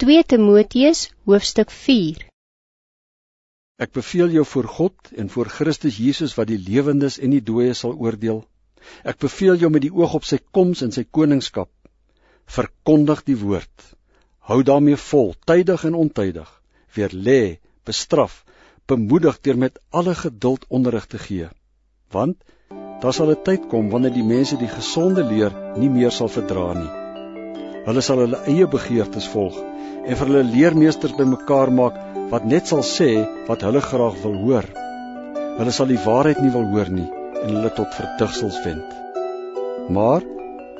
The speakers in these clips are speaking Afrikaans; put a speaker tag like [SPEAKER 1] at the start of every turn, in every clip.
[SPEAKER 1] 2 Timotheus hoofstuk 4
[SPEAKER 2] Ek beveel jou voor God en voor Christus Jesus wat die lewendes en die dooies sal oordeel. Ek beveel jou met die oog op sy koms en sy koningskap. Verkondig die woord. Hou daarmee vol, tydig en ontydig. Weerlê, bestraf, bemoedig deur met alle geduld onderrig te gee. Want daar sal 'n tyd kom wanneer die mense die gesonde leer nie meer sal verdra nie. Hulle sal hulle eie begeertes volg en vir hulle leermeesters bymekaar maak wat net sal sê wat hulle graag wil hoor. Hulle sal die waarheid nie wil hoor nie en hulle tot verdigsels wend. Maar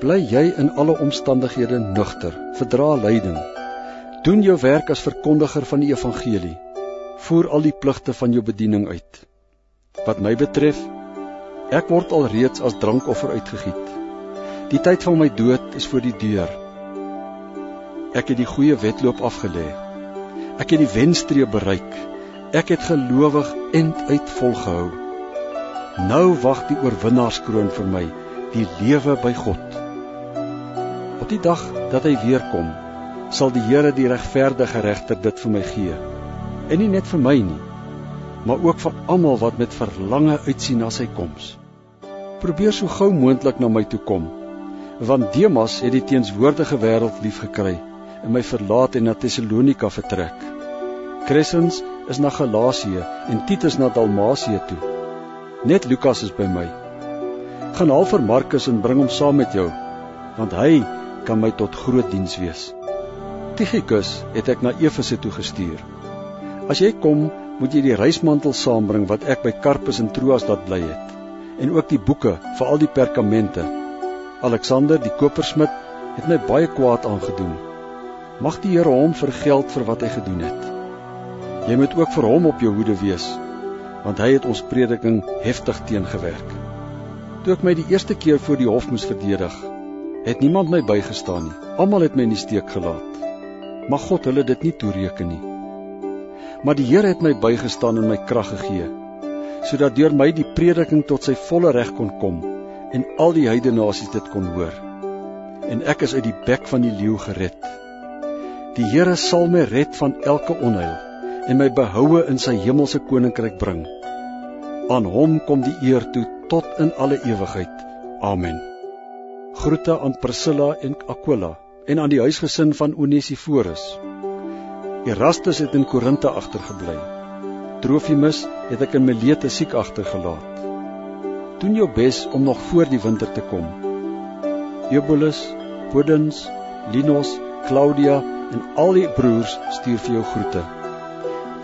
[SPEAKER 2] bly jy in alle omstandighede nugter, verdra lyding. Doen jou werk as verkondiger van die evangelie. Voer al die pligte van jou bediening uit. Wat my betref, ek word alreeds as drankoffer uitgegiet. Die tyd van my dood is voor die deur. Ek het die goeie wedloop afgelê. Ek het die wenstreep bereik. Ek het gelowig end uit volgehou. Nou wag die oorwinnaarskroon vir my, die lewe by God. Op die dag dat hy weer kom, sal die Here die regverdige regter dit vir my gee. En nie net vir my nie, maar ook vir almal wat met verlange uitsien na sy koms. Probeer so gou moontlik na my toe kom, want Demas het die teenswoordige wêreld lief gekry en my verlaat en na Tessalonika vertrek. Crescens is na Galasië en Titus na Dalmasië toe. Net Lukas is by my. Gaan haal vir Markus en bring hom saam met jou, want hy kan my tot groot diens wees. Tychicus het ek na Efese toe gestuur. As jy kom, moet jy die reismantel saambring wat ek by Karpus en Troas laat bly het, en ook die boeke, veral die perkamente. Alexander, die kopersmid, het my baie kwaad aangedoen. Mag die Here hom vergeld vir wat hy gedoen het. Jy moet ook vir hom op jou hoede wees, want hy het ons prediking heftig teengewerk. Toe ek my die eerste keer voor die hof moes verdedig, het niemand my bygestaan nie. Almal het my in die steek gelaat. Mag God hulle dit nie toereken nie. Maar die Here het my bygestaan en my krag gegee, sodat deur my die prediking tot sy volle reg kon kom en al die heidenasies dit kon hoor. En ek is uit die bek van die leeu gered. Die Here sal my red van elke onheil en my behoue in sy hemelse koninkryk bring. Aan hom kom die eer toe tot in alle ewigheid. Amen. Groete aan Priscilla en Aquila en aan die huisgesin van Onesiforus. Erastus het in Korinte agtergebly. Trofimus het ek in Milete siek agtergelaat. Doen jou bes om nog voor die winter te kom. Eubulus, Pudens, Linus, Claudia en al die broers stuur vir jou groete.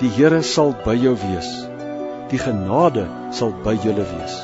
[SPEAKER 2] Die Here sal by jou wees. Die genade sal by julle wees.